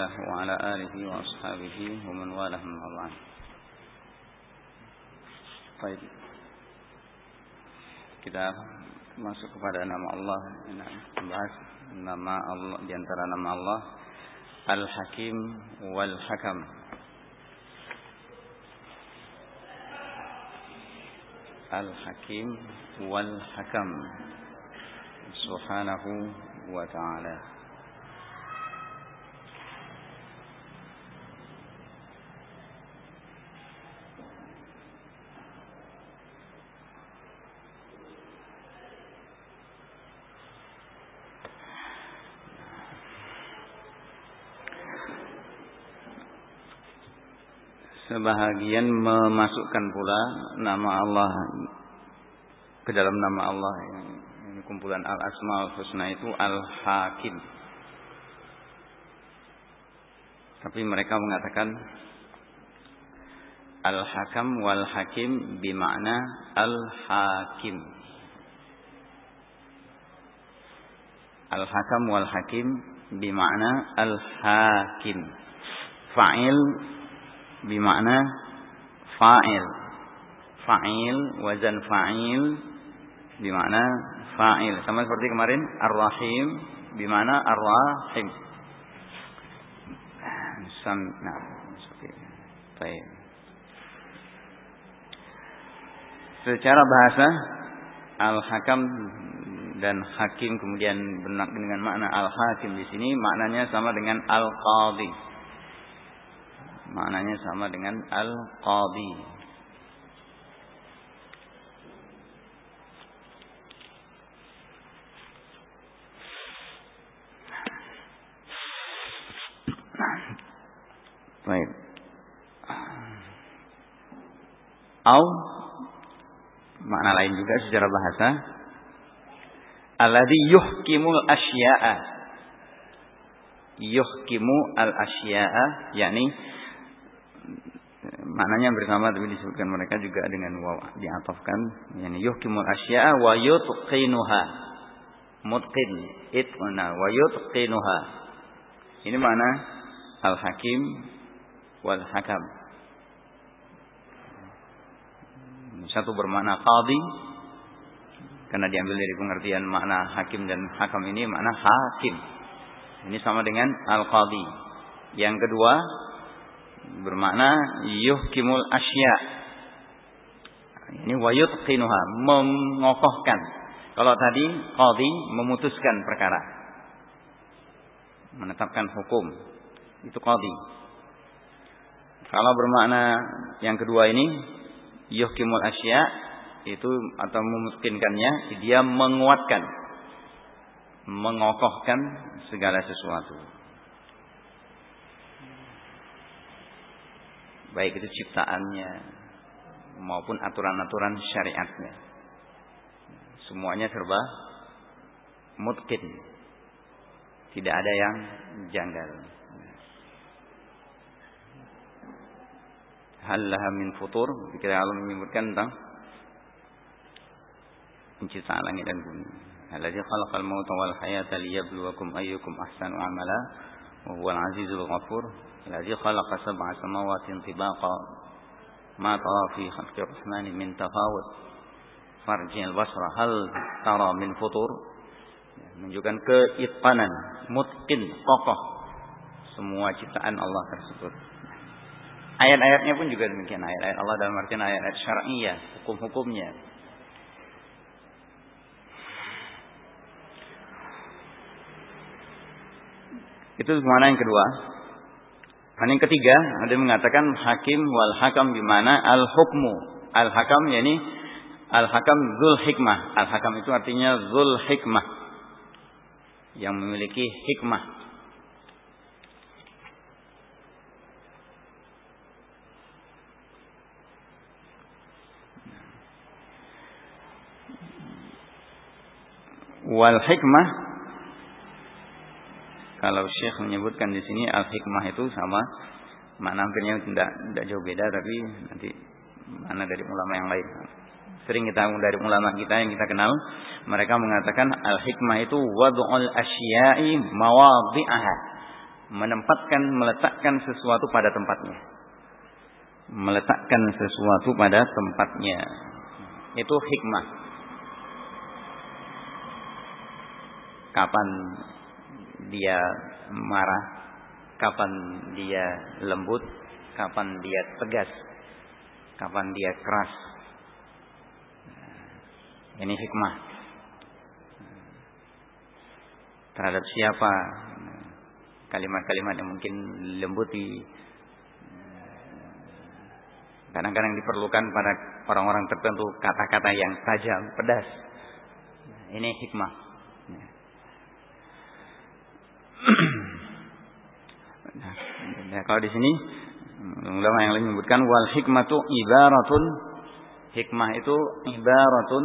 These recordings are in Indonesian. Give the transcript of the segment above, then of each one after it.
الله وعلى آله وأصحابه ومن والاه من بعد طيب kita masuk kepada nama Allah membahas nama Allah di antara nama Allah Al-Hakim wal Hakam Al-Hakim wal Hakam Subhanahu wa ta'ala Sebahagian memasukkan pula nama Allah ke dalam nama Allah ini kumpulan al asmaul husna itu al-hakim. Tapi mereka mengatakan al-hakam wal hakim bermakna al-hakim. Al-hakam wal hakim bermakna al-hakim. Fa'il bimakna fa'il. Fa'il, wazan fa'il bimakna fa'il. Sama seperti kemarin ar-rahim bimakna ar-rahim. Sam, nah, seperti Baik. Secara bahasa al-hakam dan hakim kemudian dengan makna al-hakim di sini maknanya sama dengan al-qadhi maknanya sama dengan al-qadi. Baik. Au makna lain juga secara bahasa alladhi yuhkimul asya'a yuhkimu al asya'a yakni maknanya bersama tapi disebutkan mereka juga dengan waw diatofkan. Yani yuhkimul asya'a wa yutqinuha. Mutqin itqana wa yutqinuha. Ini makna al hakim wal hakam. Satu bermakna qadi karena diambil dari pengertian makna hakim dan hakam ini makna hakim. Ini sama dengan al qadi yang kedua bermakna yuhkimul asya. Ini wayutqinuha, mengokohkan. Kalau tadi qadhi memutuskan perkara. Menetapkan hukum. Itu qadhi. Kalau bermakna yang kedua ini yuhkimul asya itu atau memungkinkannya dia menguatkan mengokohkan segala sesuatu. Baik itu ciptaannya maupun aturan-aturan syariatnya. Semuanya serba mutkin. Tidak ada yang janggal. Hal laha min futur. Kita Allah menyebutkan tentang penciptaan langit dan bumi. Alladzi khalaqal mauta wal hayata liyabluwakum ayyukum ahsanu amala wa huwal azizul ghafur. الذي خلق سبع سماوات طباقا ما ترى في خلق الرحمن من تفاوت farji al-basra hal tara min futur menunjukkan keitqanan mutqin kokoh semua ciptaan Allah tersebut ayat-ayatnya pun juga demikian ayat-ayat Allah dalam artian ayat-ayat syar'iyyah hukum-hukumnya itu mana yang kedua dan yang ketiga, ada mengatakan hakim wal hakam di mana al hukmu. Al hakam yakni al hakam zul hikmah. Al hakam itu artinya zul hikmah. Yang memiliki hikmah. Wal hikmah kalau Syekh menyebutkan di sini al-hikmah itu sama makna hampirnya tidak tidak jauh beda tapi nanti mana dari ulama yang lain. Sering kita dari ulama kita yang kita kenal, mereka mengatakan al-hikmah itu wad'ul asya'i mawadhi'aha. menempatkan meletakkan sesuatu pada tempatnya. Meletakkan sesuatu pada tempatnya. Itu hikmah. Kapan dia marah, kapan dia lembut, kapan dia tegas, kapan dia keras. Ini hikmah. Terhadap siapa kalimat-kalimat yang mungkin lembuti kadang-kadang diperlukan pada orang-orang tertentu kata-kata yang tajam, pedas. Ini hikmah. Nah, kalau di sini ulama yang lain menyebutkan wal hikmatu ibaratun. Hikmah itu ibaratun.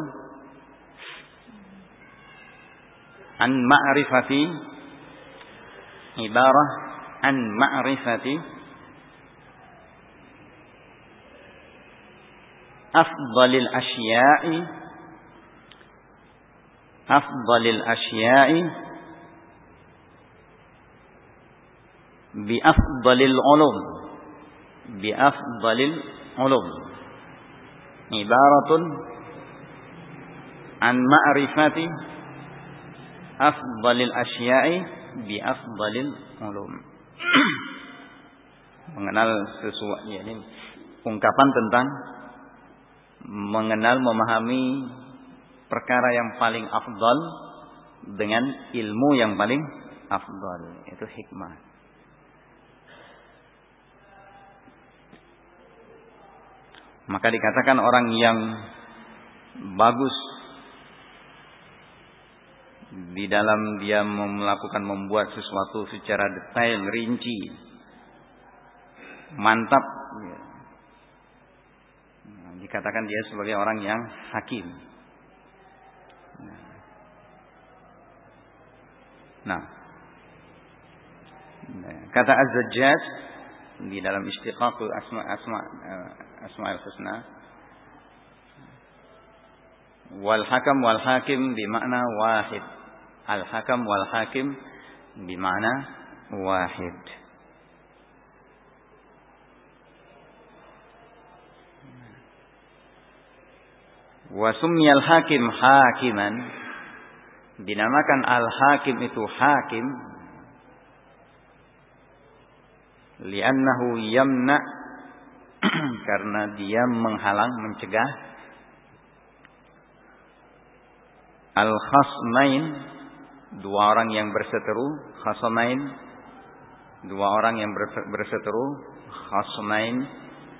An ma'rifati. Ibarah. An ma'rifati. Afdalil asya'i. Afdalil asya'i bi afdalil ulum. Bi afdalil ulum. Ibaratun an ma'rifati afdalil asya'i bi afdalil ulum. mengenal sesuatu ya, ini ungkapan tentang mengenal memahami perkara yang paling afdal dengan ilmu yang paling afdal. Itu hikmah maka dikatakan orang yang bagus di dalam dia melakukan membuat sesuatu secara detail, rinci, mantap. Nah, dikatakan dia sebagai orang yang hakim. Nah, kata Az-Zajjaj di dalam istiqaqul asma asma eh, asma al-husna wal hakam wal hakim bermakna wahid. Al-hakam wal hakim bimana wahid. Wa al hakim hakiman. Dinamakan al-hakim itu hakim li'annahu yamna karena dia menghalang mencegah. Al-khasmain dua orang yang berseteru. Khasamain dua orang yang berseteru. Khasamain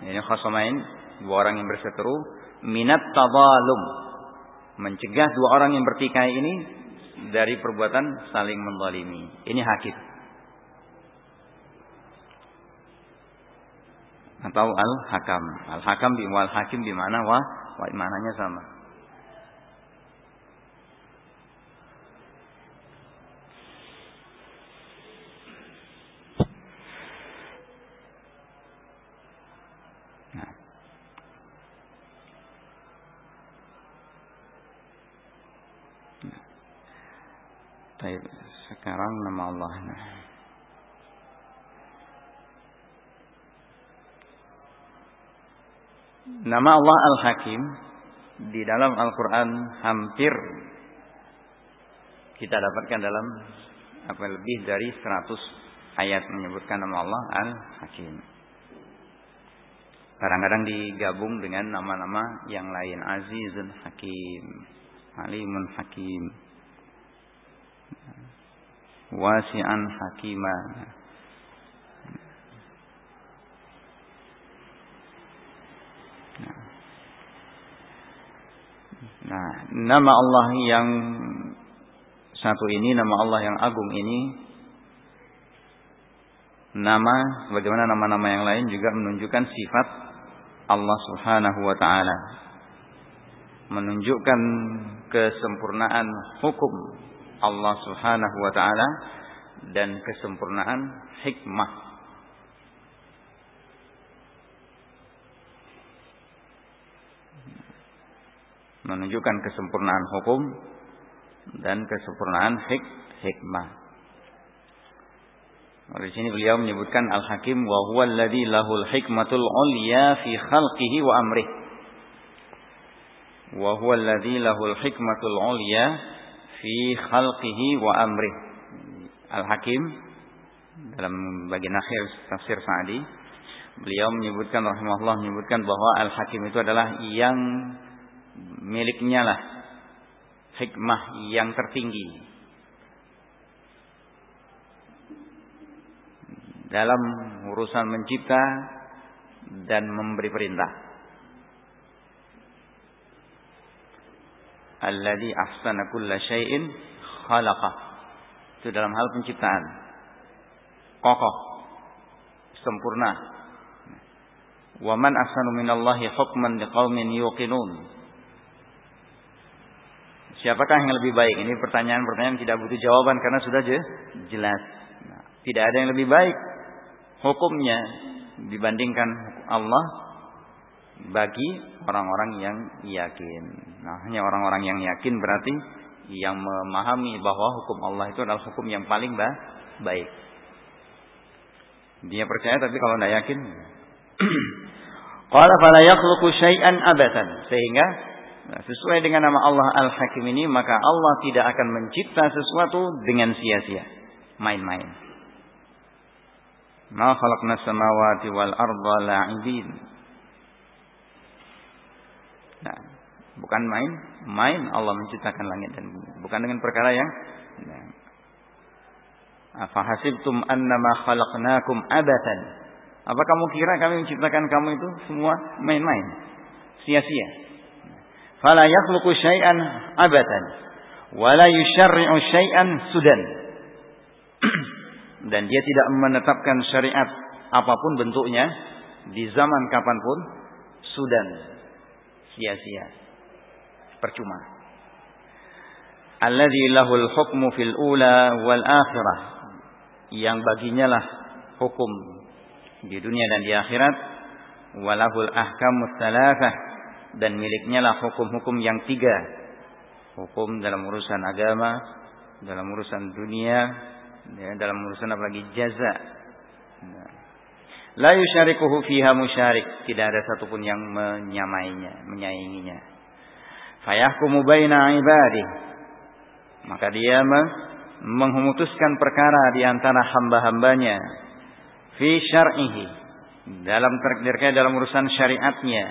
ini khasamain dua orang yang berseteru. Minat tabalum mencegah dua orang yang bertikai ini dari perbuatan saling menzalimi. Ini hakim atau al hakam al hakam di wal hakim di mana wa wa mananya sama. Baik, sekarang nama Allah. Nama Allah Al-Hakim di dalam Al-Quran hampir kita dapatkan dalam apa lebih dari 100 ayat menyebutkan nama Allah Al-Hakim. Kadang-kadang digabung dengan nama-nama yang lain Azizun Hakim, Alimun Hakim wasi'an hakima Nah, nama Allah yang satu ini, nama Allah yang agung ini, nama, bagaimana nama-nama yang lain juga menunjukkan sifat Allah Subhanahu wa Ta'ala, menunjukkan kesempurnaan hukum Allah Subhanahu wa taala dan kesempurnaan hikmah. Menunjukkan kesempurnaan hukum dan kesempurnaan hik hikmah. Di sini beliau menyebutkan Al-Hakim wa huwa alladhi lahul hikmatul ulya fi khalqihi wa amrih. Wa huwa alladhi lahul hikmatul ulya fi khalqihi wa amrih. Al-Hakim dalam bagian akhir tafsir Sa'di beliau menyebutkan rahimahullah menyebutkan bahwa Al-Hakim itu adalah yang miliknya lah hikmah yang tertinggi dalam urusan mencipta dan memberi perintah. Alladhi ahsana kulla syai'in khalaqa. Itu dalam hal penciptaan. Kokoh. Sempurna. Wa man ahsanu minallahi hukman liqaumin yuqinun. Siapakah yang lebih baik? Ini pertanyaan-pertanyaan tidak butuh jawaban karena sudah jelas. Nah, tidak ada yang lebih baik hukumnya dibandingkan Allah bagi orang-orang yang yakin. Nah, hanya orang-orang yang yakin berarti yang memahami bahwa hukum Allah itu adalah hukum yang paling baik. Dia percaya tapi kalau tidak yakin Qala fala yakhluqu syai'an abatan sehingga nah, sesuai dengan nama Allah Al-Hakim ini maka Allah tidak akan mencipta sesuatu dengan sia-sia, main-main. Ma khalaqna samawati wal arda la'ibin. Nah, bukan main, main Allah menciptakan langit dan bumi. Bukan dengan perkara yang nah. Afahasibtum annama khalaqnakum abatan. Apa kamu kira kami menciptakan kamu itu semua main-main? Sia-sia. Fala yakhluqu syai'an abatan. Wala yusyarri'u syai'an sudan. dan dia tidak menetapkan syariat apa pun bentuknya di zaman kapan pun sudan sia-sia percuma alladzi lahul hukmu fil ula wal akhirah yang baginya lah hukum di dunia dan di akhirat walahul ahkamus thalathah dan miliknya lah hukum-hukum yang tiga hukum dalam urusan agama dalam urusan dunia ya, dalam urusan apalagi jaza. Nah. La yusyarikuhu fiha musyarik, tidak ada satupun yang menyamainya, menyainginya. Fayahkumu baina ibadih. Maka dia memutuskan perkara di antara hamba-hambanya fi syar'ihi dalam terkait dalam urusan syariatnya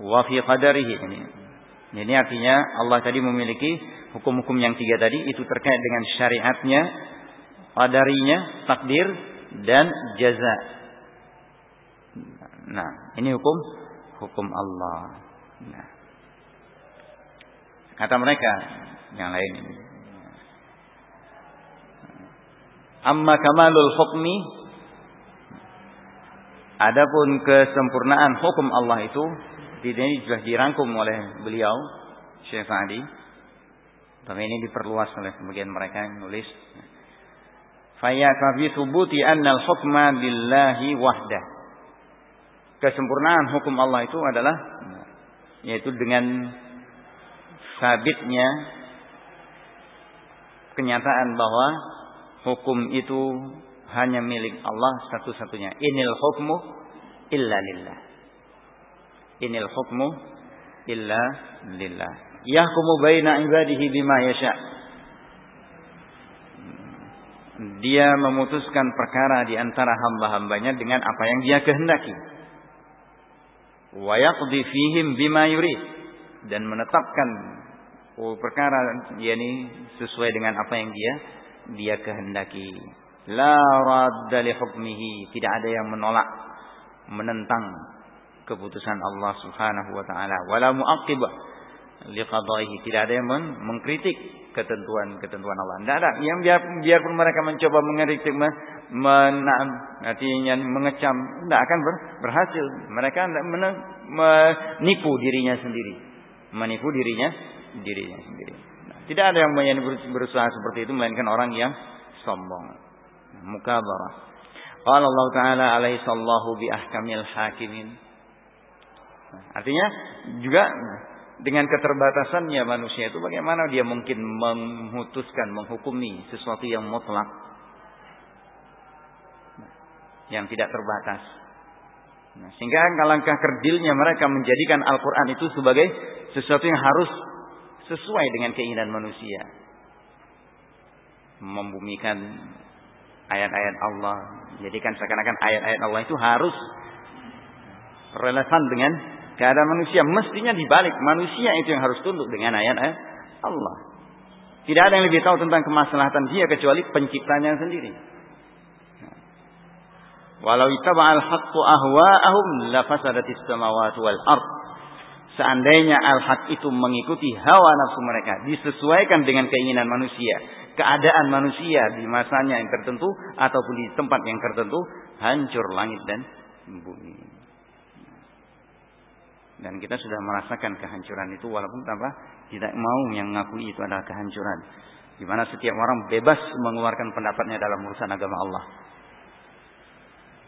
wa fi qadarihi ini. Ini artinya Allah tadi memiliki hukum-hukum yang tiga tadi itu terkait dengan syariatnya qadarinya, takdir dan jaza. Nah, ini hukum hukum Allah. Nah. Kata mereka yang lain ini. Amma kamalul hukmi Adapun kesempurnaan hukum Allah itu ini sudah dirangkum oleh beliau Syekh Adi. Tapi ini diperluas oleh sebagian mereka yang nulis fayakafi thubuti annal hukma lillahi wahdah. Kesempurnaan hukum Allah itu adalah yaitu dengan sabitnya kenyataan bahwa hukum itu hanya milik Allah satu-satunya. Inil hukmu illa lillah. Inil hukmu illa lillah. Yahkumu baina ibadihi bima yasha' dia memutuskan perkara di antara hamba-hambanya dengan apa yang dia kehendaki. Wa yaqdi fihim bima yurid dan menetapkan perkara yakni sesuai dengan apa yang dia dia kehendaki. La radda li hukmihi, tidak ada yang menolak menentang keputusan Allah Subhanahu wa taala. Wala muaqib li qadaihi, tidak ada yang mengkritik ketentuan-ketentuan Allah. Tidak ada. Yang biar, biarpun mereka mencoba mengeritik, menam, artinya mengecam, tidak akan ber, berhasil. Mereka tidak menipu dirinya sendiri, menipu dirinya dirinya sendiri. Nah, tidak ada yang berusaha seperti itu, melainkan orang yang sombong. Mukabarah. Qala Allah Ta'ala alaihi sallahu bi ahkamil hakimin. Artinya juga dengan keterbatasannya manusia itu bagaimana dia mungkin memutuskan menghukumi sesuatu yang mutlak yang tidak terbatas. Nah, sehingga langkah kerdilnya mereka menjadikan Al-Quran itu sebagai sesuatu yang harus sesuai dengan keinginan manusia. Membumikan ayat-ayat Allah, jadikan seakan-akan ayat-ayat Allah itu harus relevan dengan keadaan manusia. Mestinya dibalik, manusia itu yang harus tunduk dengan ayat-ayat Allah. Tidak ada yang lebih tahu tentang kemaslahatan dia kecuali penciptanya sendiri. Walau ittaba'al haqqu ahwa'ahum lafasadatis samawati wal ard. Seandainya al-haq itu mengikuti hawa nafsu mereka, disesuaikan dengan keinginan manusia, keadaan manusia di masanya yang tertentu ataupun di tempat yang tertentu, hancur langit dan bumi. Dan kita sudah merasakan kehancuran itu walaupun tanpa tidak mau yang mengakui itu adalah kehancuran. Di mana setiap orang bebas mengeluarkan pendapatnya dalam urusan agama Allah.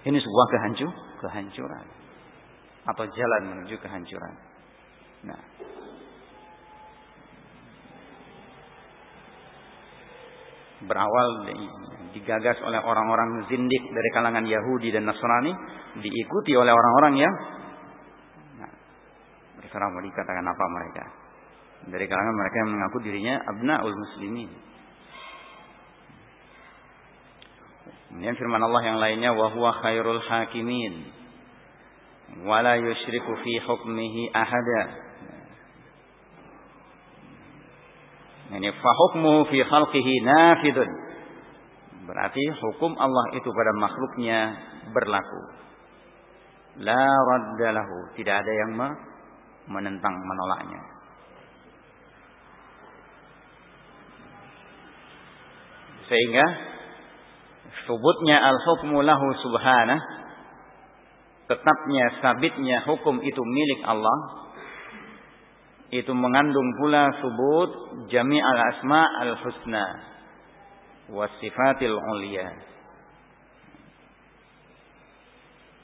Ini sebuah kehancur, kehancuran atau jalan menuju kehancuran. Nah, berawal digagas oleh orang-orang zindik dari kalangan Yahudi dan Nasrani, diikuti oleh orang-orang yang terserah mau dikatakan apa mereka. Dari kalangan mereka yang mengaku dirinya abnaul muslimin. Kemudian firman Allah yang lainnya wa huwa khairul hakimin wa la yusyriku fi hukmihi ahada. Ini fa hukmuhu fi khalqihi nafidun. Berarti hukum Allah itu pada makhluknya berlaku. La raddalahu, tidak ada yang menentang menolaknya. Sehingga subutnya al-hukmu lahu subhanah tetapnya sabitnya hukum itu milik Allah itu mengandung pula subut jami' al-asma al-husna wasifatil ulia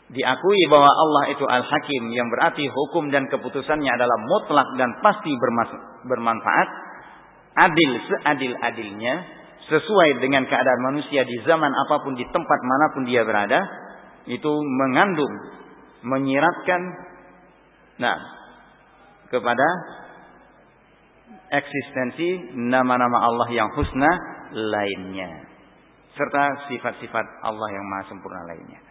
diakui bahwa Allah itu al-hakim yang berarti hukum dan keputusannya adalah mutlak dan pasti bermanfaat adil seadil-adilnya sesuai dengan keadaan manusia di zaman apa pun di tempat mana pun dia berada itu mengandung menyiratkan nah kepada eksistensi nama-nama Allah yang husna lainnya serta sifat-sifat Allah yang maha sempurna lainnya.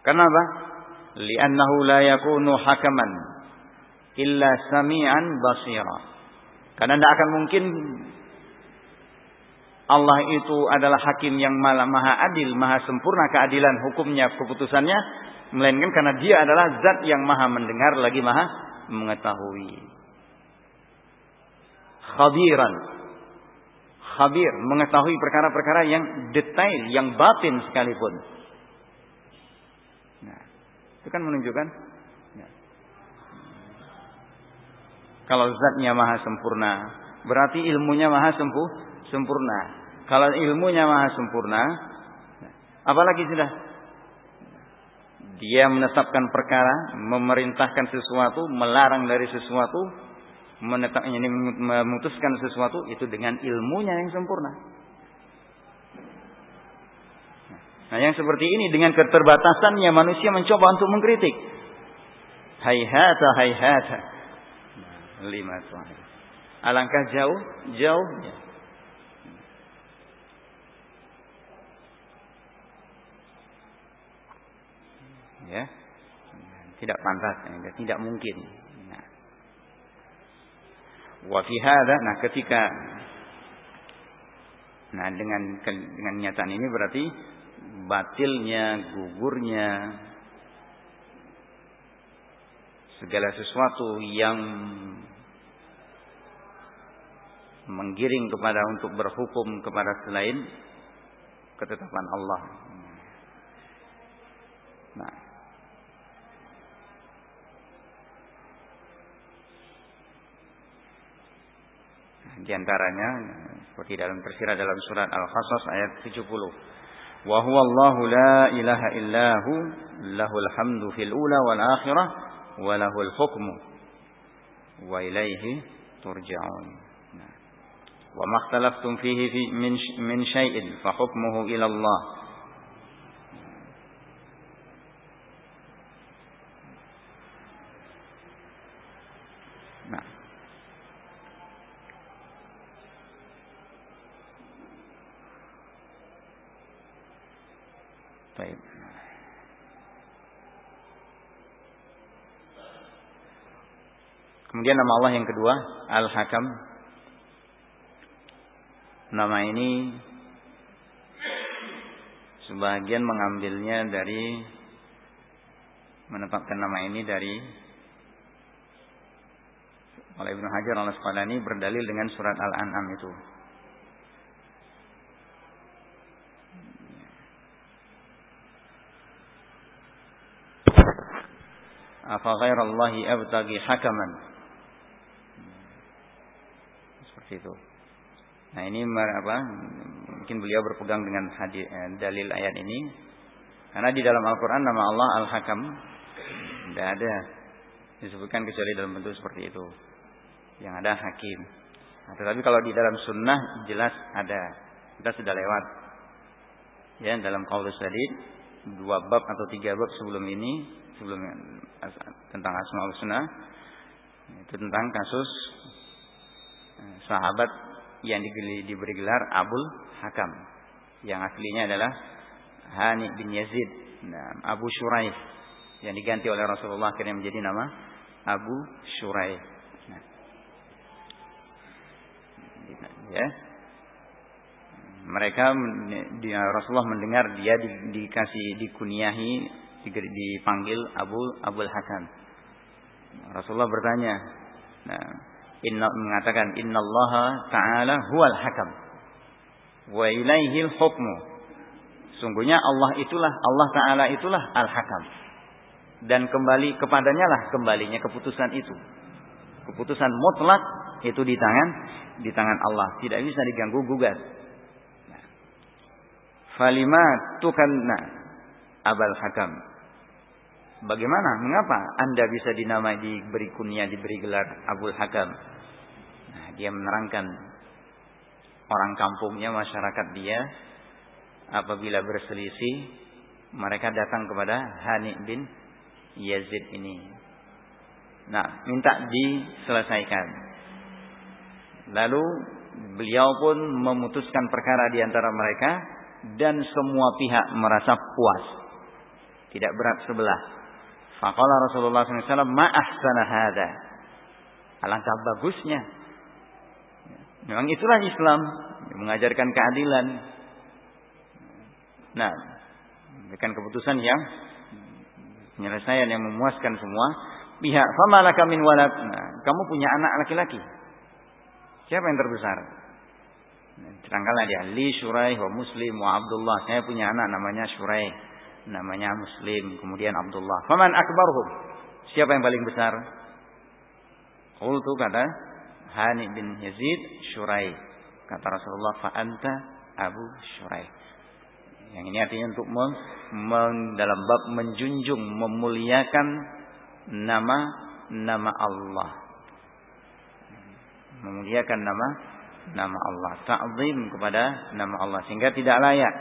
Kenapa? Li'annahu la yakunu hakaman illa sami'an basira. Karena tidak akan mungkin Allah itu adalah hakim yang maha adil, maha sempurna keadilan hukumnya, keputusannya, melainkan karena dia adalah zat yang maha mendengar lagi maha mengetahui. Khabiran. Khabir, mengetahui perkara-perkara yang detail, yang batin sekalipun. Itu kan menunjukkan ya. kalau zatnya maha sempurna, berarti ilmunya maha sempuh, sempurna. Kalau ilmunya maha sempurna, apalagi sudah dia menetapkan perkara, memerintahkan sesuatu, melarang dari sesuatu, menetap, ini memutuskan sesuatu itu dengan ilmunya yang sempurna. Nah, yang seperti ini dengan keterbatasannya manusia mencoba untuk mengkritik. Hayhata hayhata. Nah, lima Alangkah jauh jauhnya ya tidak pantas ya. tidak mungkin wa fi hadha nah ketika nah dengan dengan nyataan ini berarti batilnya gugurnya segala sesuatu yang menggiring kepada untuk berhukum kepada selain ketetapan Allah. Nah, Di antaranya seperti dalam tersirat dalam surat Al-Qasas ayat 70. Wa huwa Allahu la ilaha illahu lahul hamdu fil ula wal akhirah wa lahul hukmu wa ilaihi turja'un. Nah. Wa ma ikhtalaftum fihi fi min min syai'in fa hukmuhu ila Allah. Baik. Kemudian nama Allah yang kedua, Al-Hakam. Nama ini sebagian mengambilnya dari menetapkan nama ini dari oleh Ibnu Hajar al-Asqalani berdalil dengan surat Al-An'am itu. Afa ghairallahi abtagi hakaman. Itu. Nah ini apa? Mungkin beliau berpegang dengan hadis, eh, dalil ayat ini. Karena di dalam Al-Quran nama Allah Al-Hakam. Tidak ada disebutkan kecuali dalam bentuk seperti itu. Yang ada hakim. Nah, tetapi kalau di dalam sunnah jelas ada. Kita sudah lewat. Ya, dalam qaulus sadid dua bab atau tiga bab sebelum ini sebelum tentang asmaul husna itu tentang kasus eh, sahabat yang diberi gelar Abul Hakam yang aslinya adalah Hani bin Yazid nah, Abu Shuraih yang diganti oleh Rasulullah akhirnya menjadi nama Abu Shuraih nah. ya mereka Rasulullah mendengar dia di, dikasih dikuniahi dipanggil Abu Abul Hasan. Rasulullah bertanya, nah, inna mengatakan innallaha ta'ala huwal hakam wa ilaihil hukmu. Sungguhnya Allah itulah Allah taala itulah al-hakam. Dan kembali kepadanya lah kembalinya keputusan itu. Keputusan mutlak itu di tangan di tangan Allah, tidak bisa diganggu gugat. Falima tukanna abal hakam. Bagaimana? Mengapa Anda bisa dinamai diberi kunyah, diberi gelar Abul Hakam? Nah, dia menerangkan orang kampungnya, masyarakat dia apabila berselisih, mereka datang kepada Hani bin Yazid ini. Nah, minta diselesaikan. Lalu beliau pun memutuskan perkara di antara mereka dan semua pihak merasa puas. Tidak berat sebelah. Faqala Rasulullah SAW, ma'ahsana hadha. Alangkah bagusnya. Memang itulah Islam. Mengajarkan keadilan. Nah, memberikan keputusan yang penyelesaian yang memuaskan semua pihak. Famalaka min walad. Nah, kamu punya anak laki-laki. Siapa yang terbesar? Terangkanlah dia Li Syuraih wa Muslim wa Abdullah. Saya punya anak namanya Syuraih. Namanya Muslim. Kemudian Abdullah. Faman akbarhum. Siapa yang paling besar? Qultu kata Hani bin Yazid Syuraih. Kata Rasulullah Fa'anta Abu Syuraih. Yang ini artinya untuk mem, mem, dalam bab menjunjung, memuliakan nama nama Allah. Memuliakan nama nama Allah, ta'zim kepada nama Allah sehingga tidak layak.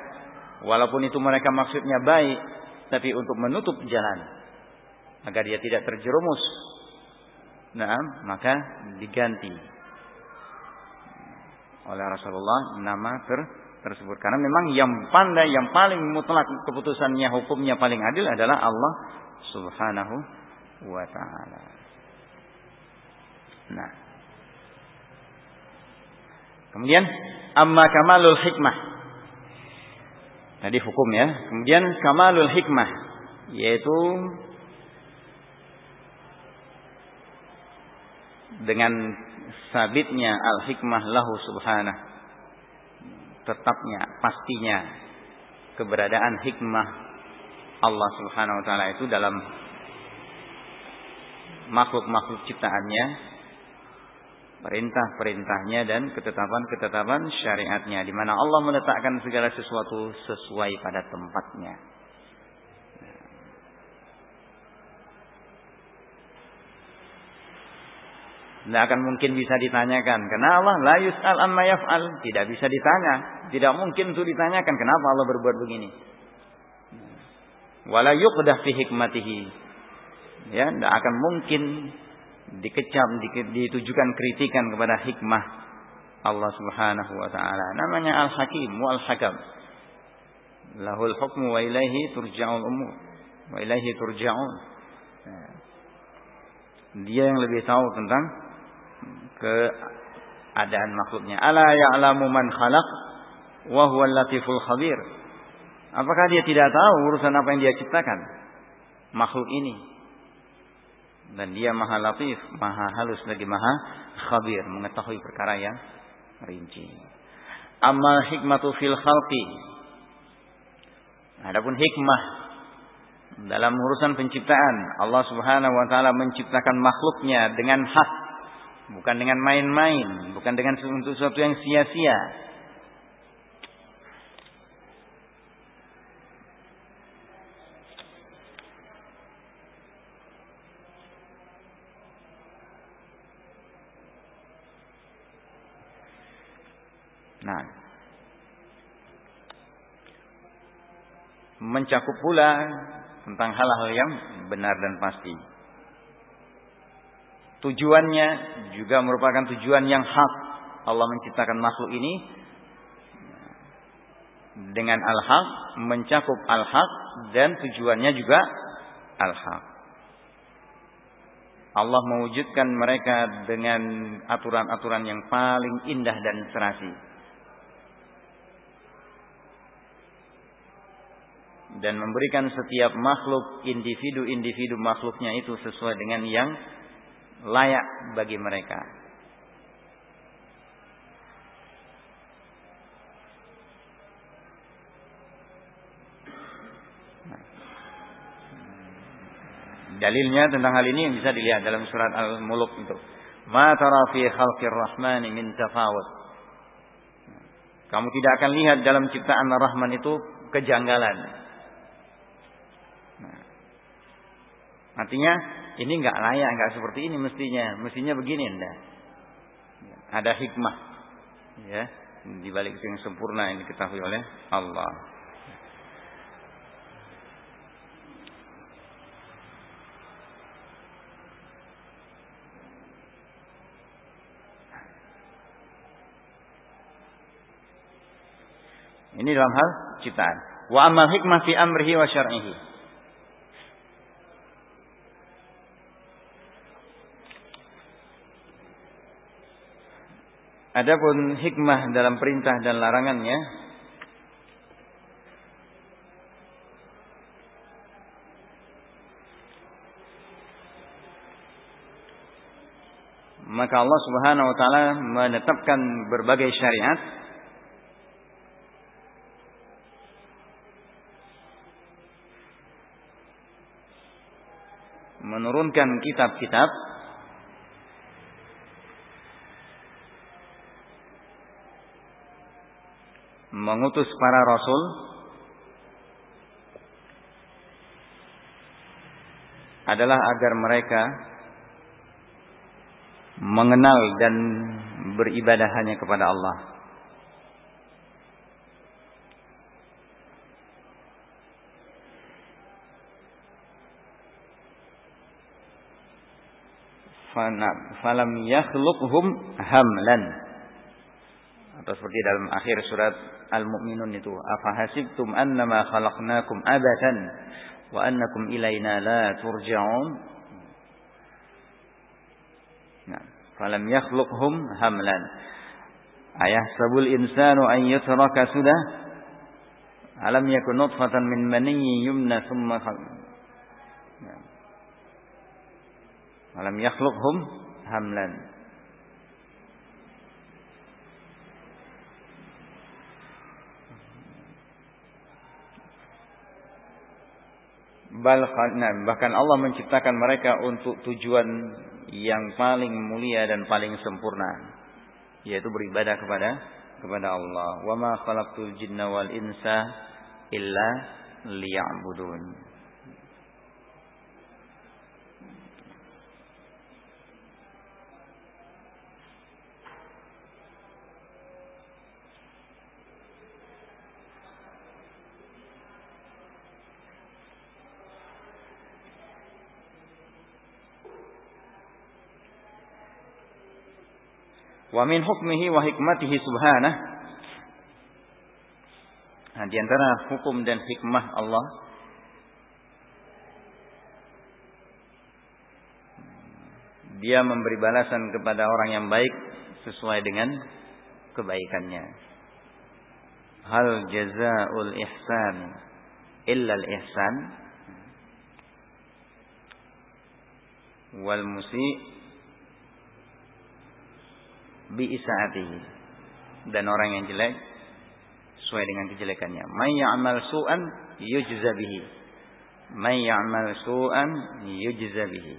Walaupun itu mereka maksudnya baik, tapi untuk menutup jalan agar dia tidak terjerumus. Nah, maka diganti oleh Rasulullah nama ter tersebut karena memang yang pandai yang paling mutlak keputusannya hukumnya paling adil adalah Allah Subhanahu wa taala. Nah, Kemudian amma kamalul hikmah. Tadi hukum ya. Kemudian kamalul hikmah yaitu dengan sabitnya al-hikmah lahu subhanah tetapnya pastinya keberadaan hikmah Allah Subhanahu wa taala itu dalam makhluk-makhluk ciptaannya perintah-perintahnya dan ketetapan-ketetapan syariatnya di mana Allah meletakkan segala sesuatu sesuai pada tempatnya. Tidak akan mungkin bisa ditanyakan. Karena Allah la yus'al amma yaf'al. Tidak bisa ditanya. Tidak mungkin itu ditanyakan. Kenapa Allah berbuat begini. Wala yuqdah fi hikmatihi. Ya, tidak akan mungkin dikecam, ditujukan kritikan kepada hikmah Allah Subhanahu wa taala. Namanya Al-Hakim wal Hakam. Lahul hukmu wa ilaihi turja'ul umur. Wa ilaihi turja'un. Dia yang lebih tahu tentang keadaan makhluknya. Ala ya'lamu man khalaq wa huwal latiful khabir. Apakah dia tidak tahu urusan apa yang dia ciptakan? Makhluk ini. Dan dia maha latif, maha halus lagi maha khabir. Mengetahui perkara yang rinci. Amal hikmatu fil khalqi. Adapun hikmah dalam urusan penciptaan, Allah Subhanahu wa taala menciptakan makhluknya dengan hak, bukan dengan main-main, bukan dengan sesuatu yang sia-sia. Nah, mencakup pula tentang hal-hal yang benar dan pasti. Tujuannya juga merupakan tujuan yang hak. Allah menciptakan makhluk ini dengan al-haq, mencakup al-haq dan tujuannya juga al-haq. Allah mewujudkan mereka dengan aturan-aturan yang paling indah dan serasi. Dan memberikan setiap makhluk individu-individu makhluknya itu sesuai dengan yang layak bagi mereka. Dalilnya tentang hal ini yang bisa dilihat dalam surat Al-Mulk itu. Ma tara fi khalqir rahmani min tafawut. Kamu tidak akan lihat dalam ciptaan Ar-Rahman itu kejanggalan. Artinya ini nggak layak, nggak seperti ini mestinya. Mestinya begini enggak. Ada hikmah. Ya, di balik yang sempurna yang diketahui oleh Allah. Ini dalam hal ciptaan. Wa amal hikmah fi amrihi wa syar'ihi. Adapun hikmah dalam perintah dan larangannya maka Allah Subhanahu wa taala menetapkan berbagai syariat. Menurunkan kitab-kitab mengutus para rasul adalah agar mereka mengenal dan beribadah hanya kepada Allah. Falam yakhluqhum hamlan. Atau seperti dalam akhir surat Al-Mu'minun itu afahasibtum annama khalaqnakum abatan wa annakum ilaina la turja'un nah falam yakhluqhum hamlan ayah sabul insanu an yutraka sudah alam yakun nutfatan min maniyyin yumna thumma alam yakhluqhum hamlan bahkan Allah menciptakan mereka untuk tujuan yang paling mulia dan paling sempurna yaitu beribadah kepada kepada Allah. Wa ma khalaqtul jinna wal insa illa liya'budun Wa min hukmihi wa hikmatihi subhanah. Nah, di antara hukum dan hikmah Allah dia memberi balasan kepada orang yang baik sesuai dengan kebaikannya. Hal jazaul ihsan illa al ihsan wal musi bi isaatihi dan orang yang jelek sesuai dengan kejelekannya. May ya'mal su'an yujza bihi. May ya'mal su'an yujza bihi.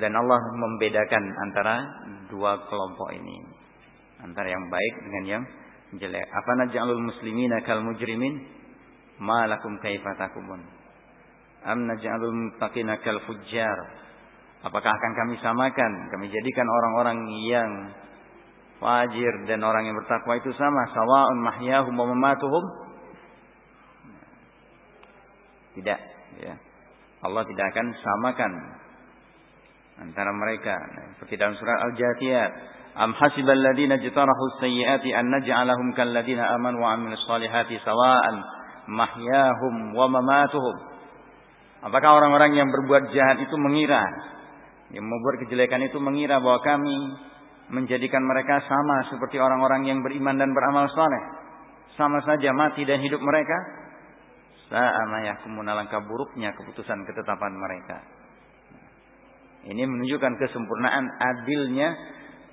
Dan Allah membedakan antara dua kelompok ini. Antara yang baik dengan yang jelek. Apa naj'alul muslimina kal mujrimin? Ma lakum kaifa takumun? Am naj'alul muttaqina kal fujjar? Apakah akan kami samakan? Kami jadikan orang-orang yang fajir dan orang yang bertakwa itu sama. Sawa'un mahyahum wa mamatuhum. Tidak. Ya. Allah tidak akan samakan antara mereka. Seperti dalam surat Al-Jathiyat. Am hasibal ladina jtarahu sayyiati an naj'alahum kal ladina amanu wa amilus salihati sawa'an mahyahum wa mamatuhum. Apakah orang-orang yang berbuat jahat itu mengira yang membuat kejelekan itu mengira bahwa kami menjadikan mereka sama seperti orang-orang yang beriman dan beramal soleh. Sama saja mati dan hidup mereka. Sa'ama yahkumun alangkah buruknya keputusan ketetapan mereka. Ini menunjukkan kesempurnaan adilnya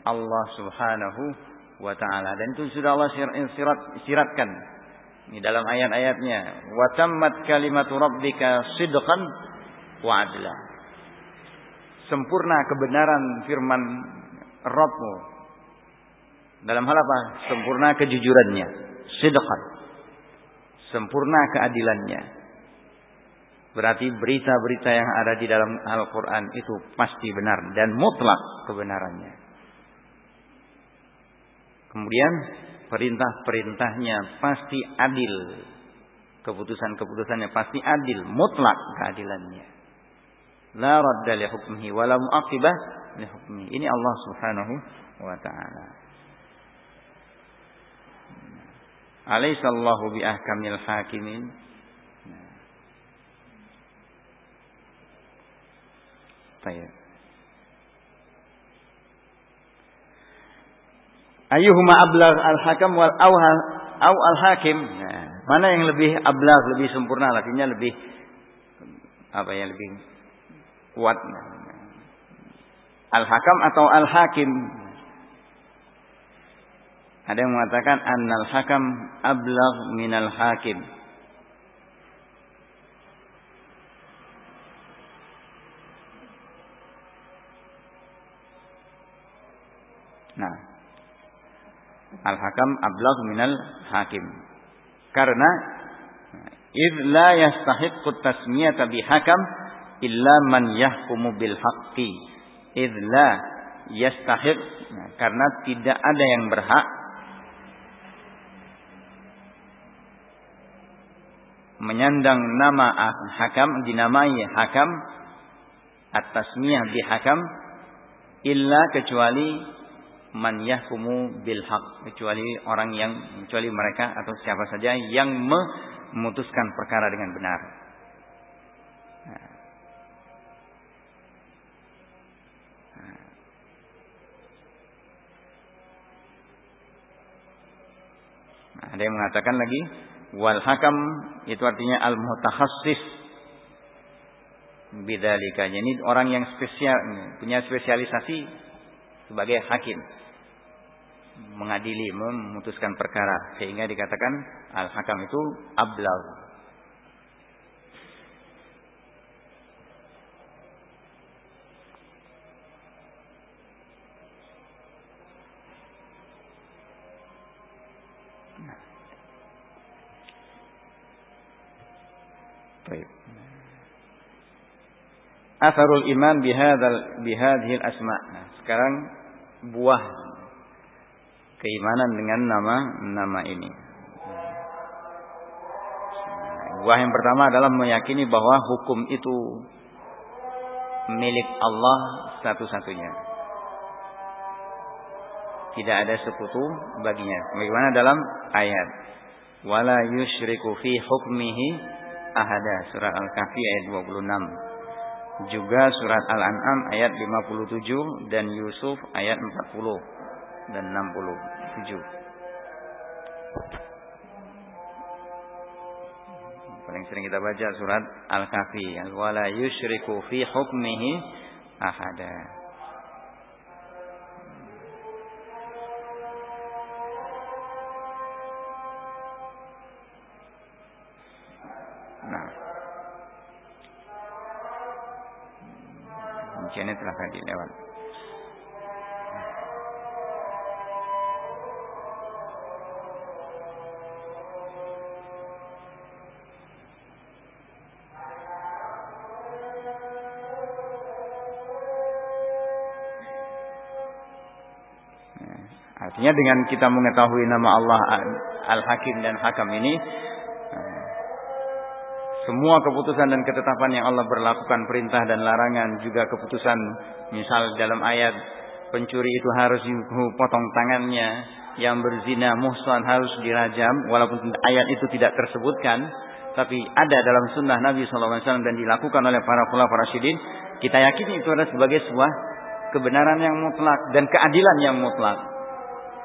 Allah Subhanahu wa taala dan itu sudah Allah sirat, siratkan di dalam ayat-ayatnya. Wa tammat kalimatu rabbika sidqan wa adla. Sempurna kebenaran firman Rabbmu. Dalam hal apa? Sempurna kejujurannya. Sidqan. Sempurna keadilannya. Berarti berita-berita yang ada di dalam Al-Quran itu pasti benar dan mutlak kebenarannya. Kemudian perintah-perintahnya pasti adil. Keputusan-keputusannya pasti adil, mutlak keadilannya. La radda li hukmihi wa la mu'aqibah li hukmihi. Ini Allah Subhanahu wa taala. Alaysa Allahu bi ahkamil hakimin? Tayyib. Ayuhuma ablagh al-hakam wal awha aw al-hakim. Nah, mana yang lebih ablagh, lebih sempurna, artinya lebih apa ya, lebih kuat. Al-hakam atau al-hakim? Ada yang mengatakan annal hakam ablagh minal hakim. Nah, al-hakam ablagh minal hakim. Karena id la yastahiqqu tasmiyata bihakam illa man yahkumu bil haqqi. Id la yastahiq karena tidak ada yang berhak menyandang nama hakam dinamai hakam atas tasmiyah bihakam illa kecuali man yahkumu bil haq kecuali orang yang kecuali mereka atau siapa saja yang memutuskan perkara dengan benar. Nah, ada yang mengatakan lagi wal hakam itu artinya al mutakhasis bidzalika. Ini orang yang spesial punya spesialisasi sebagai hakim mengadili, memutuskan perkara sehingga dikatakan al-hakam itu ablal. Asarul iman bihadzal bihadhil asma. Nah, sekarang buah keimanan dengan nama-nama ini. Buah yang pertama adalah meyakini bahwa hukum itu milik Allah satu-satunya. Tidak ada sekutu baginya. Bagaimana dalam ayat wala yusyriku fi hukmihi ahada surat Al-Kahfi ayat 26. Juga surat Al-An'am ayat 57 dan Yusuf ayat 40 dan 67. Paling sering kita baca surat Al-Kahfi, wala yusyriku fi hukmihi ahada. rinciannya telah tadi lewat. Artinya dengan kita mengetahui nama Allah Al-Hakim dan Hakam ini semua keputusan dan ketetapan yang Allah berlakukan perintah dan larangan juga keputusan misal dalam ayat pencuri itu harus dipotong tangannya yang berzina muhsan harus dirajam walaupun ayat itu tidak tersebutkan tapi ada dalam sunnah Nabi SAW dan dilakukan oleh para para rasyidin kita yakini itu adalah sebagai sebuah kebenaran yang mutlak dan keadilan yang mutlak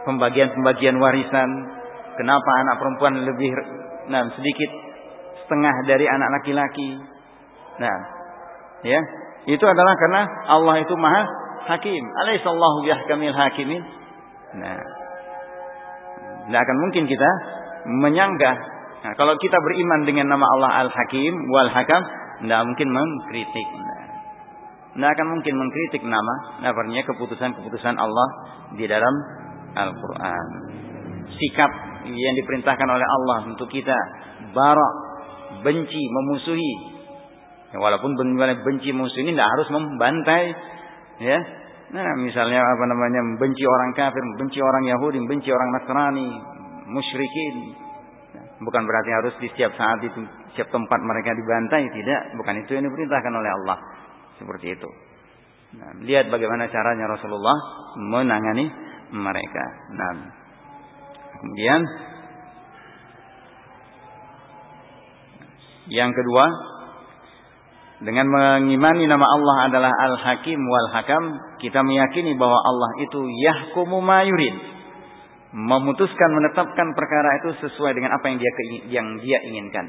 pembagian-pembagian warisan kenapa anak perempuan lebih nah, sedikit setengah dari anak laki-laki. Nah, ya, itu adalah karena Allah itu Maha Hakim. Alaihissallahu yahkamil hakimin. Nah, tidak akan mungkin kita menyanggah. Nah, kalau kita beriman dengan nama Allah Al-Hakim wal Hakam, tidak mungkin mengkritik. Tidak akan mungkin mengkritik nama, namanya keputusan-keputusan Allah di dalam Al-Quran. Sikap yang diperintahkan oleh Allah untuk kita barak benci, memusuhi. Ya, walaupun benci musuh ini tidak harus membantai, ya. Nah, misalnya apa namanya membenci orang kafir, membenci orang Yahudi, membenci orang Nasrani, musyrikin. Nah, bukan berarti harus di setiap saat itu, setiap tempat mereka dibantai, tidak. Bukan itu yang diperintahkan oleh Allah. Seperti itu. Nah, lihat bagaimana caranya Rasulullah menangani mereka. Nah, kemudian Yang kedua, dengan mengimani nama Allah adalah Al-Hakim wal Hakam, kita meyakini bahwa Allah itu yahkumu ma yurid. Memutuskan menetapkan perkara itu sesuai dengan apa yang dia yang dia inginkan.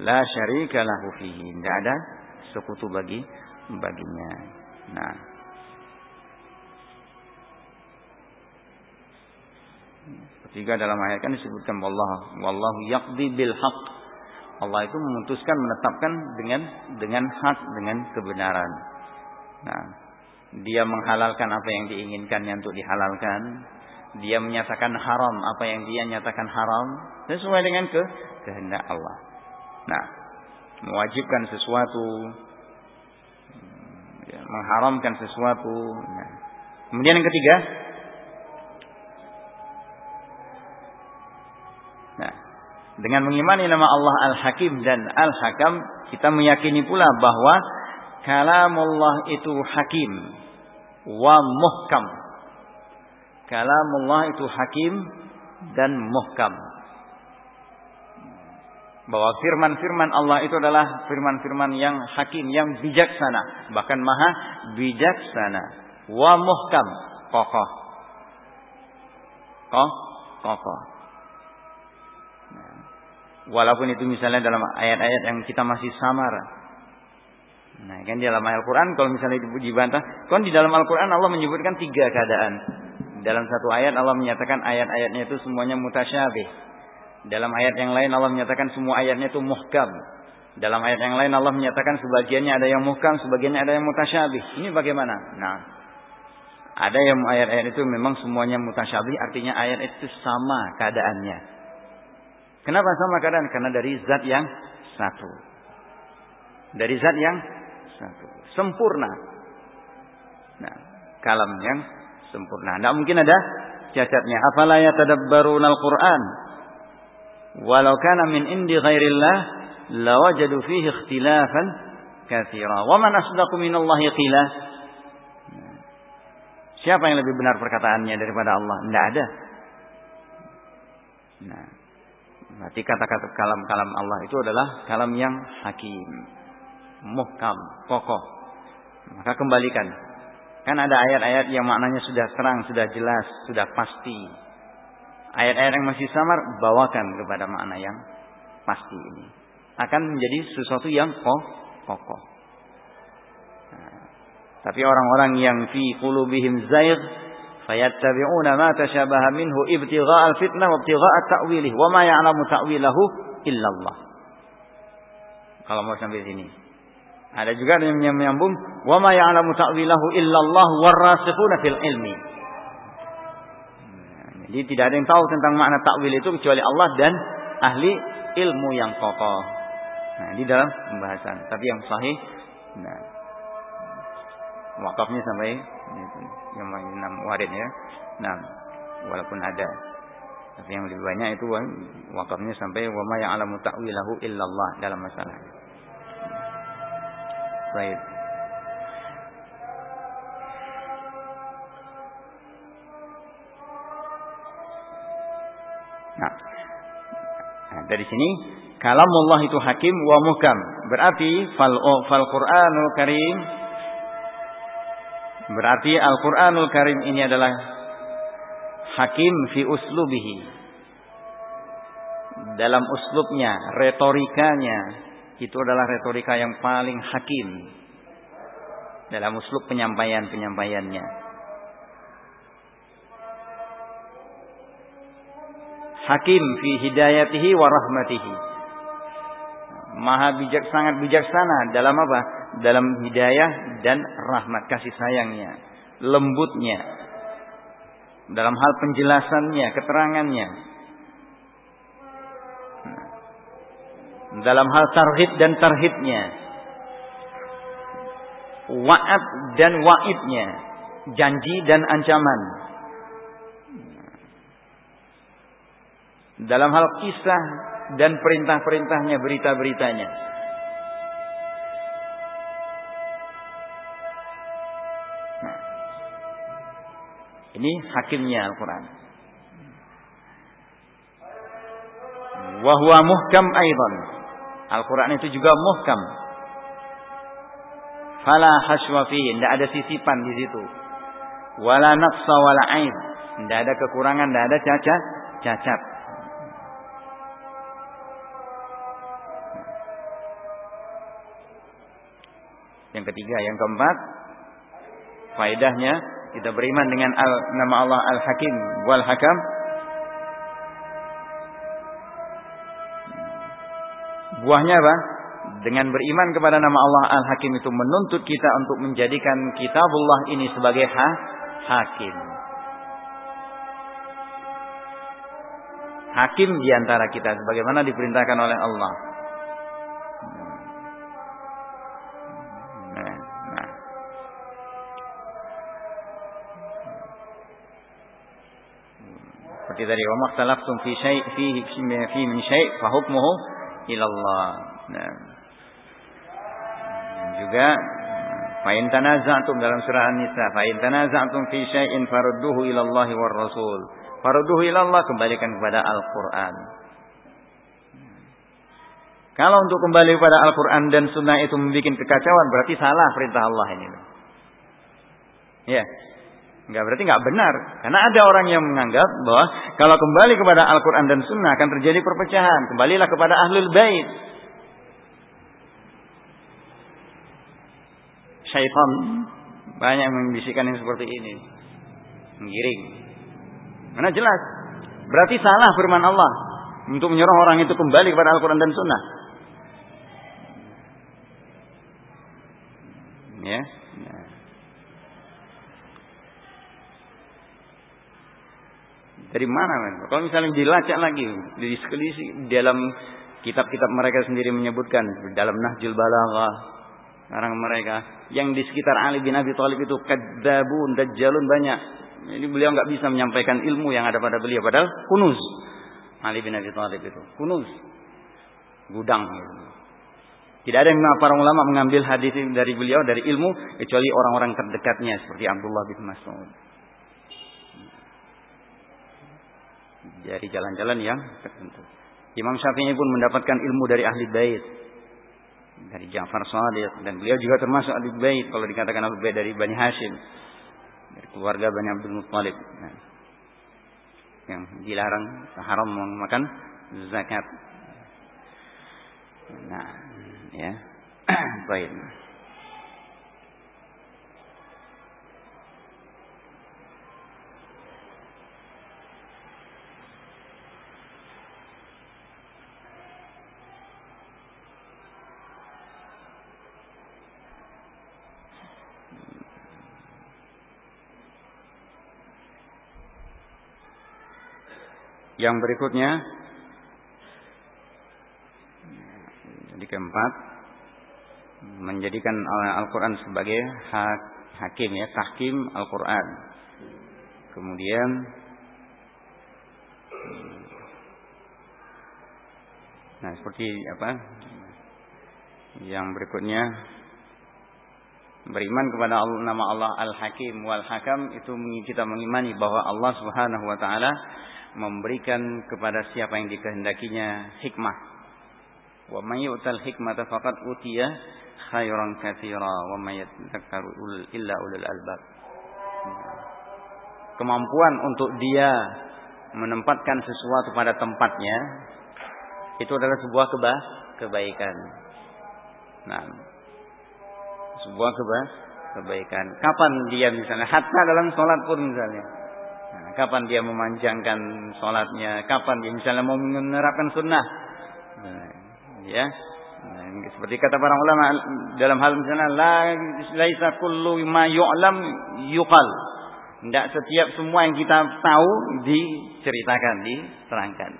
La syarika lahu fihi. Tidak ada sekutu bagi baginya. Nah, Jika dalam ayat kan disebutkan Allah, wallahu yaqdi bil haq. Allah itu memutuskan menetapkan dengan dengan hak dengan kebenaran. Nah, dia menghalalkan apa yang diinginkannya untuk dihalalkan. Dia menyatakan haram apa yang dia nyatakan haram sesuai dengan ke kehendak Allah. Nah, mewajibkan sesuatu, ya, mengharamkan sesuatu. Nah. Kemudian yang ketiga, Dengan mengimani nama Allah Al-Hakim dan Al-Hakam, kita meyakini pula bahwa kalamullah itu hakim wa muhkam. Kalamullah itu hakim dan muhkam. Bahwa firman-firman Allah itu adalah firman-firman yang hakim, yang bijaksana, bahkan maha bijaksana. Wa muhkam, kokoh. Kokoh, kokoh. Walaupun itu misalnya dalam ayat-ayat yang kita masih samar. Nah, kan di dalam Al-Quran kalau misalnya dibantah, kan di dalam Al-Quran Allah menyebutkan tiga keadaan. Dalam satu ayat Allah menyatakan ayat-ayatnya itu semuanya mutasyabih. Dalam ayat yang lain Allah menyatakan semua ayatnya itu muhkam. Dalam ayat yang lain Allah menyatakan sebagiannya ada yang muhkam, sebagiannya ada yang mutasyabih. Ini bagaimana? Nah, ada yang ayat-ayat itu memang semuanya mutasyabih, artinya ayat itu sama keadaannya. Kenapa sama keadaan? Karena dari zat yang satu. Dari zat yang satu. Sempurna. Nah, kalam yang sempurna. Tidak mungkin ada cacatnya. Afala yatadabbarun al-Quran. Walau kana min indi ghairillah lawajadu fihi ikhtilafan katsira. Wa man asdaqu minallahi qila? Siapa yang lebih benar perkataannya daripada Allah? Tidak ada. Nah, berarti kata-kata kalam-kalam Allah itu adalah kalam yang hakim, muhkam, kokoh. Maka kembalikan. Kan ada ayat-ayat yang maknanya sudah terang, sudah jelas, sudah pasti. Ayat-ayat yang masih samar bawakan kepada makna yang pasti ini. Akan menjadi sesuatu yang kokoh. Nah, tapi orang-orang yang fi qulubihim zaigh fayattabi'una ma tashabaha minhu ibtigha'al fitnah wa ibtigha'at ta'wilih wa ma ya'lamu ta'wilahu illallah. Kalau mau sampai sini. Ada juga yang menyambung wa ma ya'lamu ta'wilahu illallah warasikhuna fil ilmi. Jadi tidak ada yang tahu tentang makna takwil itu kecuali Allah dan ahli ilmu yang kokoh. Nah, di dalam pembahasan. Tapi yang sahih, nah, wakafnya sampai yang enam warid ya. Nah, walaupun ada tapi yang lebih banyak itu wakafnya sampai wa ma ya'lamu ta'wilahu illallah dalam masalah. Baik. Nah, nah dari sini kalamullah itu hakim wa muhkam. Berarti fal fal Qur'anul Karim Berarti Al-Quranul Karim ini adalah hakim fi uslubihi. Dalam uslubnya, retorikanya, itu adalah retorika yang paling hakim. Dalam uslub penyampaian-penyampaiannya. Hakim fi hidayatihi wa rahmatihi. Maha bijak sangat bijaksana dalam apa? dalam hidayah dan rahmat kasih sayangnya, lembutnya dalam hal penjelasannya, keterangannya. Dalam hal tarhid dan tarhidnya. Wa'ad dan wa'idnya. Janji dan ancaman. Dalam hal kisah dan perintah-perintahnya, berita-beritanya. Ini hakimnya Al-Quran. Wahwa muhkam aidan. Al-Quran itu juga muhkam. Fala haswa. Tidak ada sisipan di situ. Wala naqsa wala aib. Tidak ada kekurangan, tidak ada cacat. cacat. Yang ketiga, yang keempat, faedahnya kita beriman dengan al, nama Allah Al-Hakim wal Hakam. Buahnya apa? Dengan beriman kepada nama Allah Al-Hakim itu menuntut kita untuk menjadikan kitabullah ini sebagai ha hakim. Hakim di antara kita sebagaimana diperintahkan oleh Allah. Seperti tadi wa makhtalaftum fi syai' fihi fi min syai' fa hukmuhu ila Allah. Nah. Juga fa in tanaza'tum dalam surah An-Nisa fa in tanaza'tum fi syai'in farudduhu ila Allah war Rasul. Farudduhu ila Allah kembalikan kepada Al-Qur'an. Kalau untuk kembali kepada Al-Quran dan Sunnah itu membuat kekacauan, berarti salah perintah Allah ini. Ya, Enggak berarti enggak benar. Karena ada orang yang menganggap bahwa kalau kembali kepada Al-Quran dan Sunnah akan terjadi perpecahan. Kembalilah kepada Ahlul Bait. Syaitan banyak membisikkan yang seperti ini. Menggiring. Mana jelas. Berarti salah firman Allah. Untuk menyuruh orang itu kembali kepada Al-Quran dan Sunnah. Ya. Dari mana? Man? Kalau misalnya dilacak lagi, di dalam kitab-kitab mereka sendiri menyebutkan dalam Nahjul Balaghah orang mereka yang di sekitar Ali bin Abi Thalib itu kadzabun, dajjalun banyak. Ini beliau nggak bisa menyampaikan ilmu yang ada pada beliau padahal kunuz. Ali bin Abi Thalib itu kunuz. Gudang. Tidak ada yang para ulama mengambil hadis dari beliau dari ilmu kecuali orang-orang terdekatnya seperti Abdullah bin Mas'ud. Dari jalan-jalan yang tertentu. Imam Syafi'i pun mendapatkan ilmu dari ahli bait. Dari Ja'far Shadiq dan beliau juga termasuk ahli bait kalau dikatakan ahli bait dari Bani Hashim. Dari keluarga Bani Abdul Muttalib. Nah, yang dilarang haram memakan zakat. Nah, ya. Baik. Yang berikutnya jadi keempat menjadikan Al-Qur'an sebagai hak hakim ya, tahkim Al-Qur'an. Kemudian Nah, seperti apa? Yang berikutnya beriman kepada Allah, nama Allah Al-Hakim wal Hakam itu kita mengimani bahwa Allah Subhanahu wa taala memberikan kepada siapa yang dikehendakinya hikmah. Wa may yu'tal hikmata faqad utiya khairan katsira wa may yatadzakkaru illa ulul albab. Kemampuan untuk dia menempatkan sesuatu pada tempatnya itu adalah sebuah keba kebaikan. Nah, sebuah keba kebaikan. Kapan dia misalnya hatta dalam sholat pun misalnya Kapan dia memanjangkan sholatnya? Kapan dia misalnya mau menerapkan sunnah? Nah, ya, nah, seperti kata para ulama dalam hal misalnya la laisa kullu ma yu'lam yuqal. Tidak setiap semua yang kita tahu diceritakan, diterangkan.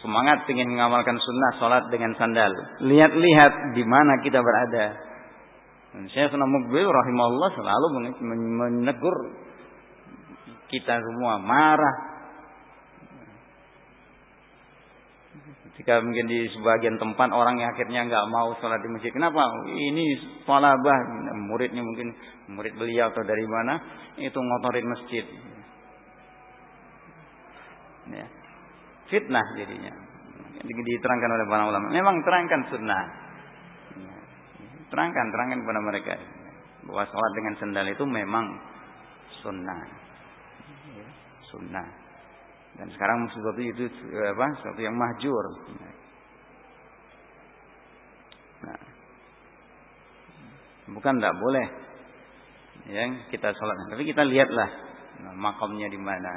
Semangat ingin mengamalkan sunnah sholat dengan sandal. Lihat-lihat di mana kita berada Syekh Mukbil rahimahullah selalu menegur kita semua marah. Jika mungkin di sebagian tempat orang yang akhirnya nggak mau sholat di masjid, kenapa? Ini bah muridnya mungkin murid beliau atau dari mana itu ngotorin masjid. Ya. Fitnah jadinya. Diterangkan oleh para ulama. Memang terangkan sunnah. Terangkan, terangkan kepada mereka bahwa sholat dengan sendal itu memang sunnah, sunnah. Dan sekarang sesuatu itu apa? Sesuatu yang mahjur. Nah, bukan tidak boleh yang kita sholat, tapi kita lihatlah nah, makamnya di mana.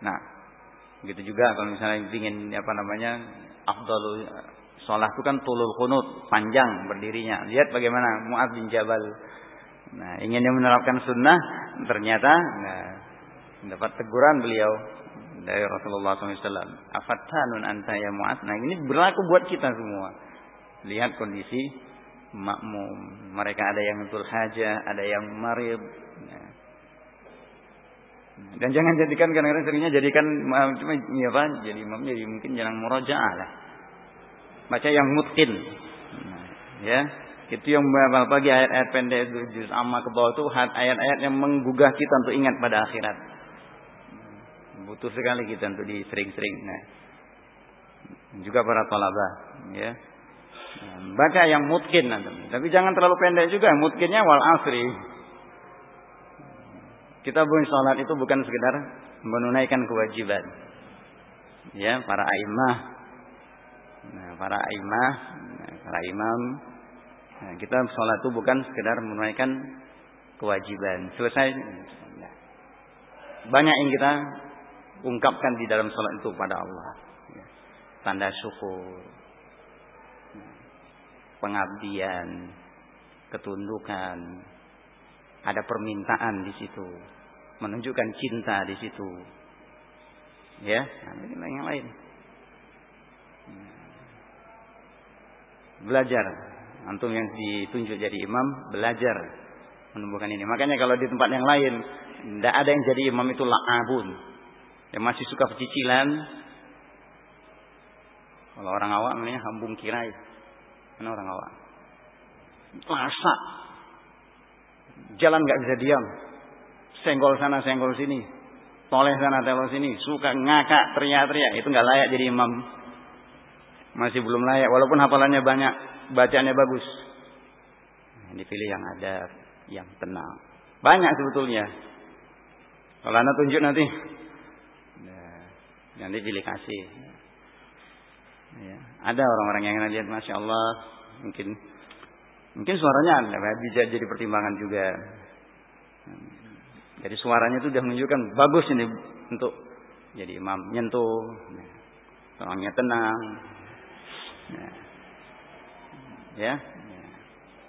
Nah, begitu juga kalau misalnya ingin apa namanya afdalul sholat itu kan tulul kunut panjang berdirinya. Lihat bagaimana Mu'ad bin Jabal. Nah, inginnya menerapkan sunnah ternyata nah, mendapat teguran beliau dari Rasulullah SAW. Afattanun anta ya Mu'ad. Nah, ini berlaku buat kita semua. Lihat kondisi makmum. Mereka ada yang tul hajah, ada yang marib, dan jangan jadikan kadang-kadang seringnya jadikan cuma ya apa? Jadi imam jadi mungkin jangan murojaah lah. Baca yang mutkin. Nah, ya. Itu yang pagi ayat-ayat pendek itu juz amma ke bawah itu ayat-ayat yang menggugah kita untuk ingat pada akhirat. Butuh sekali kita untuk disering-sering. Nah. Juga para talabah, ya. Nah, baca yang mutkin nanti. Tapi jangan terlalu pendek juga. Mutkinnya wal asri. Kita pun sholat itu bukan sekedar menunaikan kewajiban. Ya, para imam, nah, para nah, para imam, nah, kita sholat itu bukan sekedar menunaikan kewajiban. Selesai. Nah, banyak yang kita ungkapkan di dalam sholat itu pada Allah. Ya, tanda syukur, pengabdian, ketundukan, ada permintaan di situ, menunjukkan cinta di situ. Ya, nah, yang lain. Belajar. Antum yang ditunjuk jadi imam, belajar menumbuhkan ini. Makanya kalau di tempat yang lain tidak ada yang jadi imam itu la'abun. Yang masih suka pecicilan. Kalau orang awam namanya hambung kirai. Mana orang awam? Masa jalan nggak bisa diam. Senggol sana, senggol sini. Toleh sana, toleh sini. Suka ngakak, teriak-teriak. Itu nggak layak jadi imam. Masih belum layak. Walaupun hafalannya banyak. Bacaannya bagus. Dipilih yang ada, yang tenang. Banyak sebetulnya. Kalau anda tunjuk nanti. Nah, nanti pilih kasih. Ya. Ada orang-orang yang lihat, Masya Allah. Mungkin Mungkin suaranya bisa jadi pertimbangan juga. Jadi suaranya itu sudah menunjukkan bagus ini untuk jadi imam nyentuh, orangnya tenang. Ya.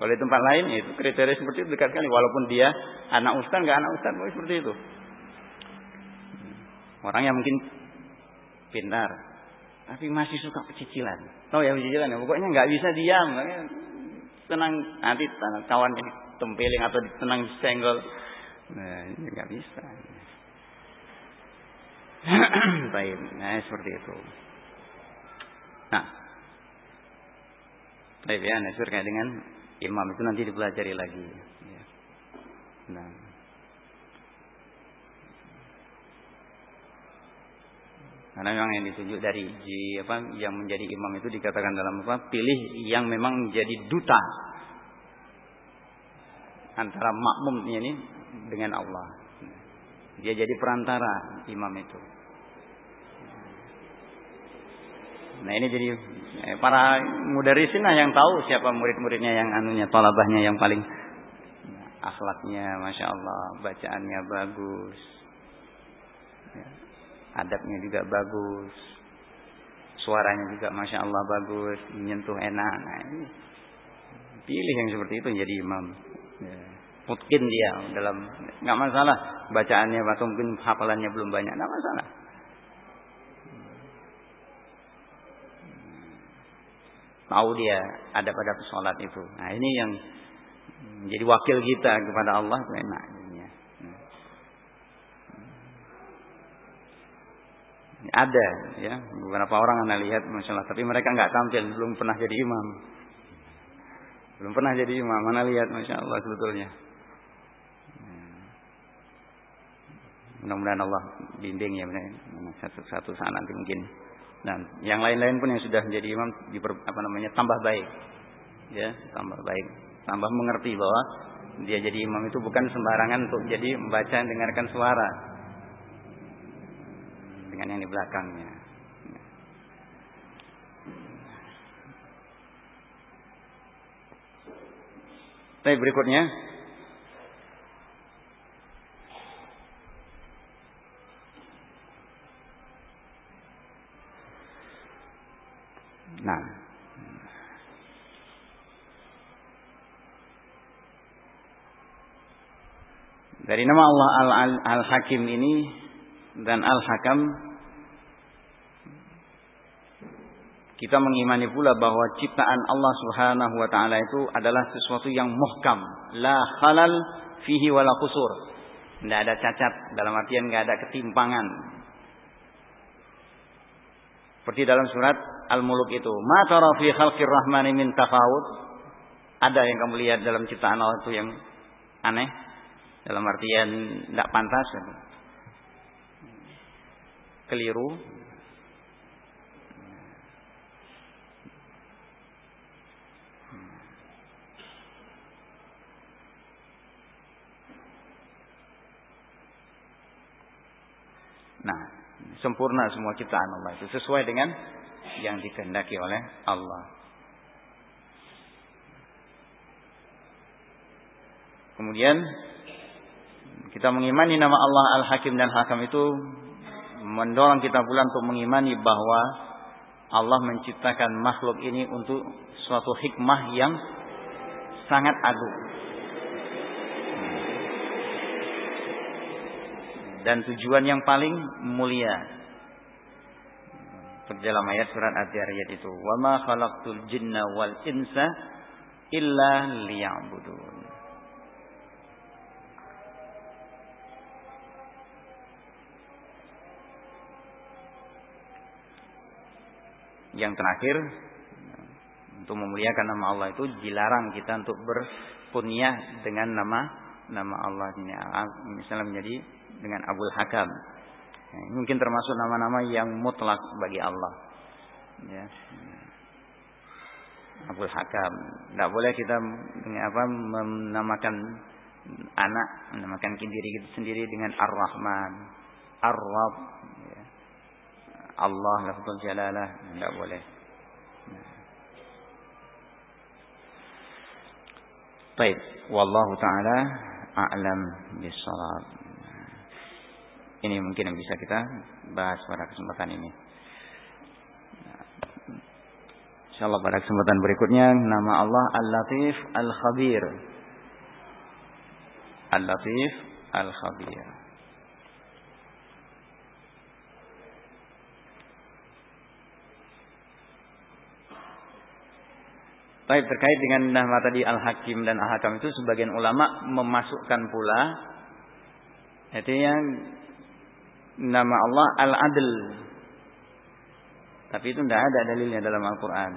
Kalau di tempat lain itu kriteria seperti itu dekat sekali. Walaupun dia anak ustaz nggak anak ustaz, seperti itu. Orang yang mungkin pintar, tapi masih suka pecicilan. Tahu ya pecicilan ya? Pokoknya nggak bisa diam tenang nanti kawan tempeling atau tenang senggol. Nah, nggak bisa. Baik, nah seperti itu. Nah, baik ya, nah dengan imam itu nanti dipelajari lagi. Ya. Nah, Karena memang yang ditunjuk dari apa yang menjadi imam itu dikatakan dalam apa? Pilih yang memang menjadi duta antara makmum ini dengan Allah. Dia jadi perantara imam itu. Nah ini jadi eh, para mudarisin yang tahu siapa murid-muridnya yang anunya, tolabahnya yang paling akhlaknya, masya Allah, bacaannya bagus. Ya adabnya juga bagus, suaranya juga masya Allah bagus, menyentuh enak. Nah, ini pilih yang seperti itu jadi imam. Ya. Mungkin dia dalam nggak masalah bacaannya atau mungkin hafalannya belum banyak, nggak masalah. Tahu dia ada pada sholat itu. Nah ini yang menjadi wakil kita kepada Allah itu enak. Ada ya. Beberapa orang anda lihat masalah tapi mereka nggak tampil belum pernah jadi imam. Belum pernah jadi imam mana lihat masya Allah sebetulnya. Mudah-mudahan Allah bimbing ya satu satu saat nanti mungkin. Dan yang lain-lain pun yang sudah menjadi imam diper, apa namanya tambah baik. Ya tambah baik. Tambah mengerti bahwa dia jadi imam itu bukan sembarangan untuk jadi membaca dengarkan suara dengan yang di belakangnya. Baik berikutnya Nah Dari nama Allah Al-Hakim ini dan Al-Hakam Kita mengimani pula bahwa ciptaan Allah Subhanahu wa taala itu adalah sesuatu yang muhkam, la halal fihi wala qusur. Tidak ada cacat dalam artian tidak ada ketimpangan. Seperti dalam surat Al-Muluk itu, "Ma tara fi khalqir rahmani min tafawut?" Ada yang kamu lihat dalam ciptaan Allah itu yang aneh dalam artian tidak pantas keliru Nah, sempurna semua ciptaan Allah itu sesuai dengan yang dikehendaki oleh Allah. Kemudian kita mengimani nama Allah Al-Hakim dan Hakam itu mendorong kita pula untuk mengimani bahwa Allah menciptakan makhluk ini untuk suatu hikmah yang sangat agung. dan tujuan yang paling mulia. Dalam ayat surat Ad-Dariyat itu. Wa ma khalaqtul jinna wal insa illa liya'budun. Yang terakhir untuk memuliakan nama Allah itu dilarang kita untuk berpunyah dengan nama nama Allah ini misalnya menjadi dengan Abul Hakam. Mungkin termasuk nama-nama yang mutlak bagi Allah. Ya. Abul Hakam. Tidak boleh kita apa menamakan anak menamakan diri kita sendiri dengan Ar-Rahman. Ar-Rabb. Ya. Allah lafzul jalalah. Tidak boleh. Baik, wallahu taala a'lam bissawab. Ini mungkin yang bisa kita bahas pada kesempatan ini. Insyaallah pada kesempatan berikutnya nama Allah Al-Latif Al-Khabir. Al-Latif Al-Khabir. Baik terkait dengan nama tadi Al-Hakim dan Al-Hakam itu sebagian ulama memasukkan pula yang nama Allah Al-Adl. Tapi itu tidak ada dalilnya dalam Al-Quran.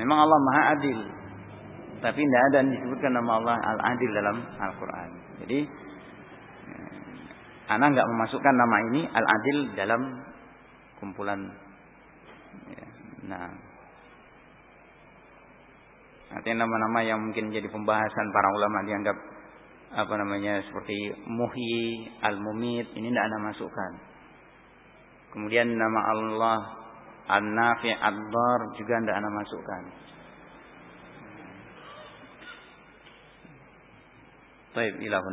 Memang Allah Maha Adil. Tapi tidak ada yang disebutkan nama Allah Al-Adil dalam Al-Quran. Jadi Anak nggak memasukkan nama ini Al-Adil dalam kumpulan. Ya, nah. Artinya nama-nama yang mungkin jadi pembahasan para ulama dianggap apa namanya seperti Muhyi, Al-Mumit, ini tidak ada masukkan. Kemudian nama Allah An-Nafi, Ad-Dar juga tidak ada masukkan. Baik, ilahun